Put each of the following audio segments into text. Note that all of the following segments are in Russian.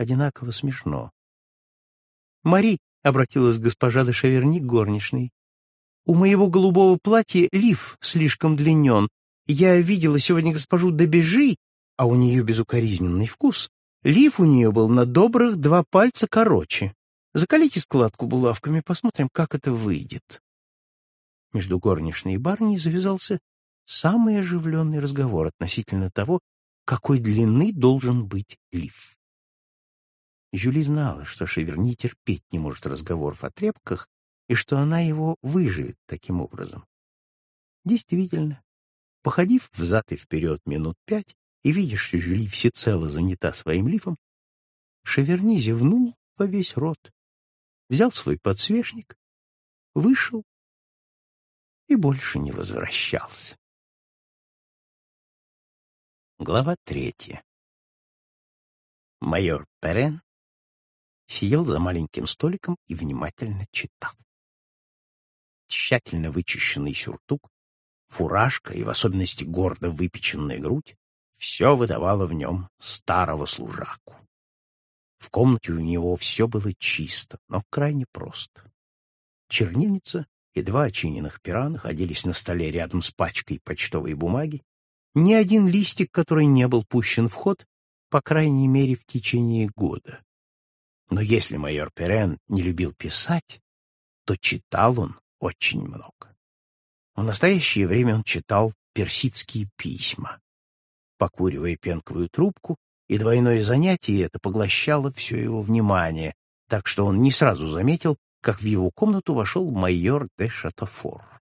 одинаково смешно. «Мари», — обратилась госпожа де Шаверни к горничной, — «у моего голубого платья лиф слишком длинен. Я видела сегодня госпожу Дебежи, а у нее безукоризненный вкус. Лиф у нее был на добрых два пальца короче. Закалите складку булавками, посмотрим, как это выйдет». Между горничной и барней завязался самый оживленный разговор относительно того, какой длины должен быть лиф. Жюли знала, что Шеверни терпеть не может разговоров о тряпках и что она его выживет таким образом. Действительно, походив взад и вперед минут пять и видя, что Жюли всецело занята своим лифом, Шеверни зевнул во весь рот, взял свой подсвечник, вышел и больше не возвращался. Глава третья. Майор Перен сидел за маленьким столиком и внимательно читал. Тщательно вычищенный сюртук, фуражка и в особенности гордо выпеченная грудь все выдавало в нем старого служаку. В комнате у него все было чисто, но крайне просто. Чернильница и два очиненных пера находились на столе рядом с пачкой почтовой бумаги, ни один листик, который не был пущен в ход, по крайней мере, в течение года. Но если майор Перен не любил писать, то читал он очень много. В настоящее время он читал персидские письма. Покуривая пенковую трубку, и двойное занятие это поглощало все его внимание, так что он не сразу заметил, как в его комнату вошел майор де Шатофор.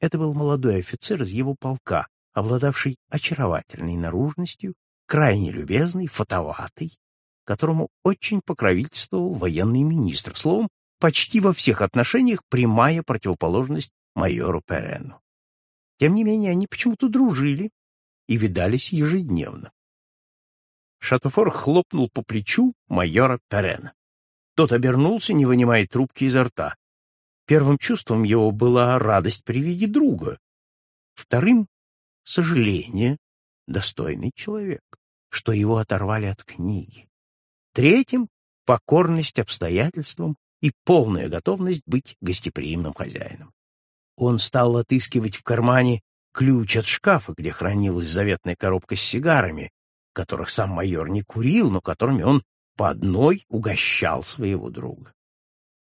Это был молодой офицер из его полка, обладавший очаровательной наружностью, крайне любезный, фотоватый, которому очень покровительствовал военный министр, словом, почти во всех отношениях прямая противоположность майору Перену. Тем не менее, они почему-то дружили и видались ежедневно. Шатофор хлопнул по плечу майора Перена. Тот обернулся, не вынимая трубки изо рта. Первым чувством его была радость при виде друга. Вторым сожаление, достойный человек, что его оторвали от книги. Третьим — покорность обстоятельствам и полная готовность быть гостеприимным хозяином. Он стал отыскивать в кармане ключ от шкафа, где хранилась заветная коробка с сигарами, которых сам майор не курил, но которыми он по одной угощал своего друга.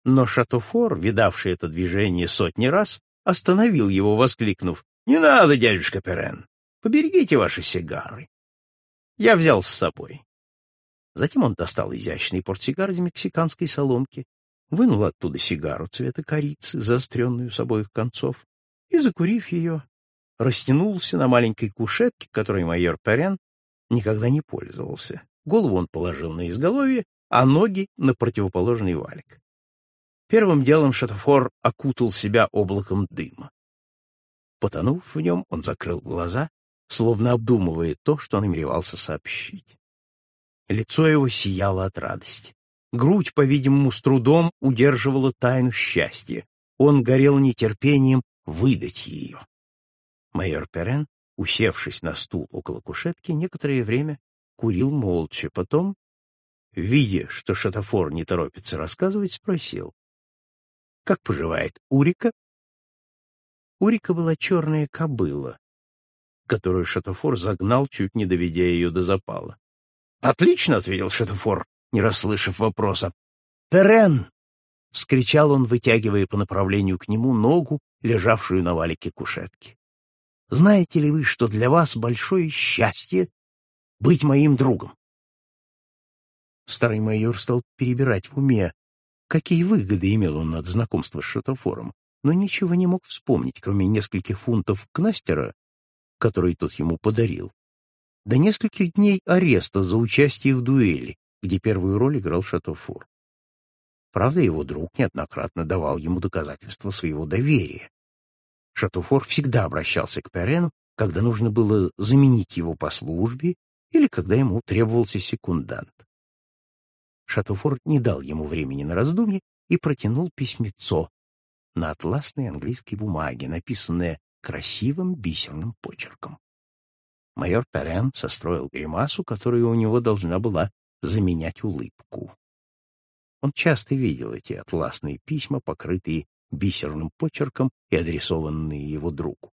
Но Шатофор, видавший это движение сотни раз, остановил его, воскликнув не надо, дядюшка Перен. Поберегите ваши сигары. Я взял с собой. Затем он достал изящный портсигар из мексиканской соломки, вынул оттуда сигару цвета корицы, заостренную с обоих концов, и, закурив ее, растянулся на маленькой кушетке, которой майор Перен никогда не пользовался. Голову он положил на изголовье, а ноги — на противоположный валик. Первым делом Шатофор окутал себя облаком дыма. Потонув в нем, он закрыл глаза, словно обдумывая то, что намеревался сообщить. Лицо его сияло от радости. Грудь, по-видимому, с трудом удерживала тайну счастья. Он горел нетерпением выдать ее. Майор Перен, усевшись на стул около кушетки, некоторое время курил молча. Потом, видя, что Шатафор не торопится рассказывать, спросил. — Как поживает Урика? У Рика была черная кобыла, которую Шатофор загнал, чуть не доведя ее до запала. «Отлично!» — ответил Шатофор, не расслышав вопроса. «Перен!» — вскричал он, вытягивая по направлению к нему ногу, лежавшую на валике кушетки. «Знаете ли вы, что для вас большое счастье быть моим другом?» Старый майор стал перебирать в уме, какие выгоды имел он от знакомства с Шатофором но ничего не мог вспомнить, кроме нескольких фунтов Кнастера, который тот ему подарил, до нескольких дней ареста за участие в дуэли, где первую роль играл Шатофор. Правда, его друг неоднократно давал ему доказательства своего доверия. Шатофор всегда обращался к Перену, когда нужно было заменить его по службе или когда ему требовался секундант. Шатофор не дал ему времени на раздумье и протянул письмецо, на атласной английской бумаге, написанное красивым бисерным почерком. Майор Перен состроил гримасу, которая у него должна была заменять улыбку. Он часто видел эти атласные письма, покрытые бисерным почерком и адресованные его другу.